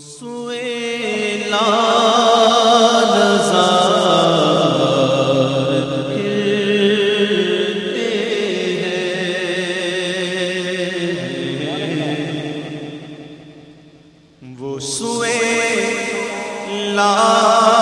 سوئے وہ سوئے لا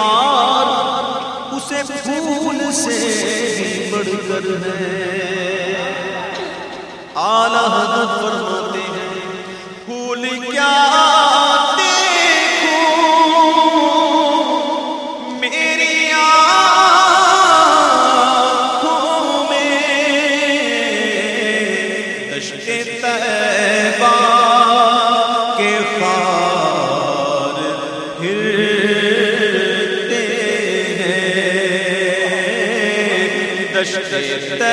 غار اسے پھول سے بڑھ کر ہے۔ آلہ حضرت فرمائے گشتے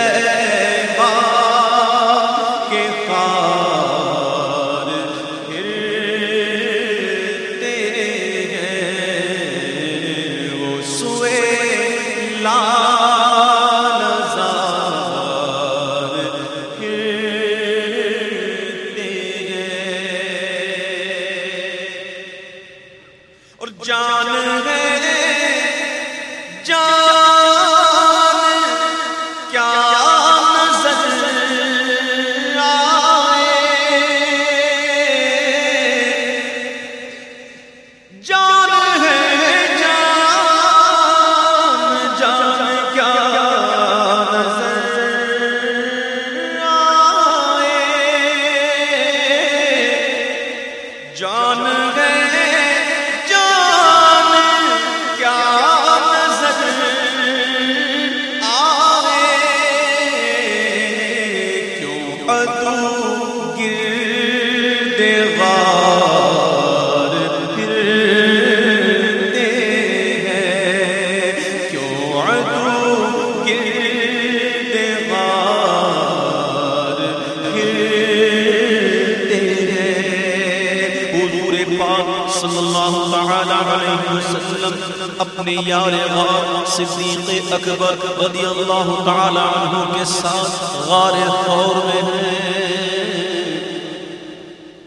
تعالی علیہ وسلم اپنے یار غار صدیق اکبر رضی اللہ تعالی عنہ کے ساتھ غار خور میں ہیں۔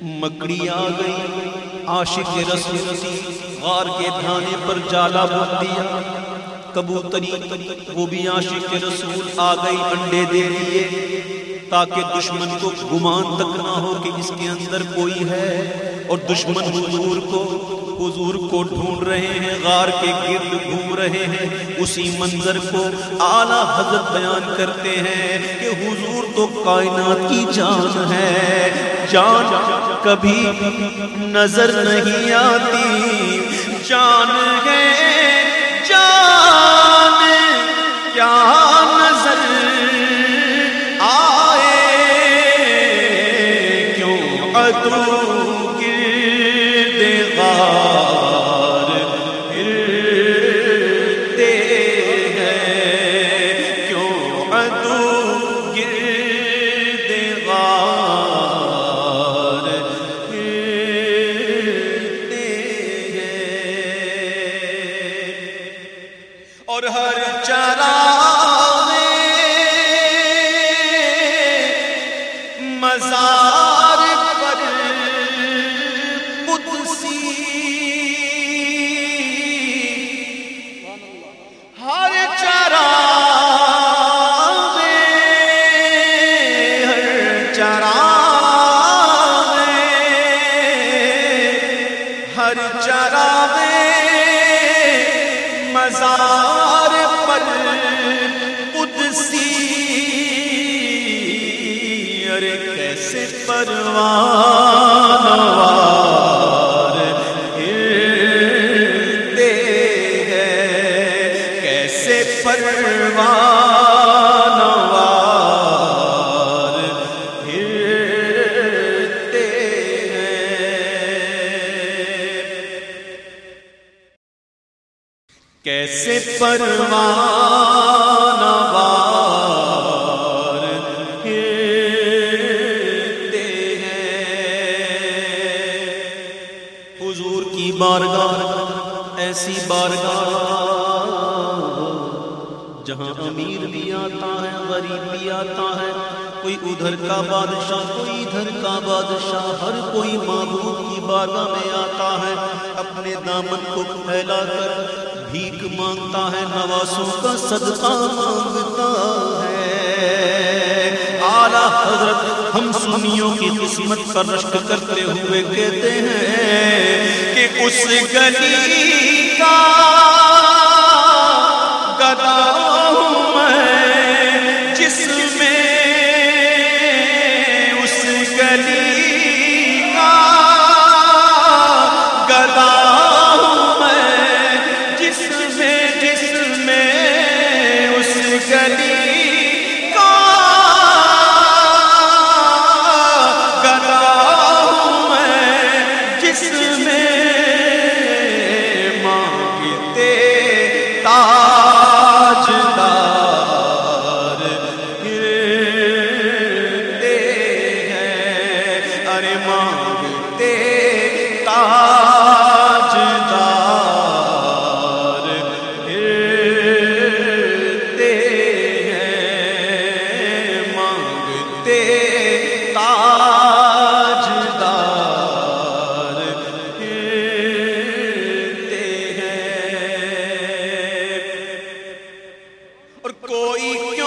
مکڑی آ گئی، عاشق رسول غار کے دھانے پر جالا بھر دیا۔ کبوتری، وہ بھی عاشق رسول آ گئی انڈے دے دیے۔ تاکہ دشمن کو گمان تک نہ ہو کہ اس کے اندر کوئی ہے اور دشمن حضور کو حضور کو ڈھونڈ رہے ہیں، غار کے گرد گھوم رہے ہیں۔ اسی منظر کو اعلیٰ حضرت بیان کرتے ہیں کہ حضور تو کائنات کی جان ہے۔ جان کبھی نظر نہیں آتی۔ جان ہے، جان کیا نظر آئے؟ کیوں ادو مزار پر قدسی ارے کیسے پروان وار ہرتے ہیں کیسے پروان پر آتا بھی آتا ہے۔ کوئی ادھر کا بادشاہ، کوئی ادھر کا بادشاہ۔ ہر کوئی معبود کی بارگاہ میں آتا ہے، اپنے دامن کو پھیلا کر بھیک مانگتا ہے، نوازوں کا صدقہ مانگتا ہے۔ اعلی حضرت، ہم سنیوں کی قسمت پر رشک کرتے ہوئے کہتے ہیں کہ اس گلی کا گدا کوئی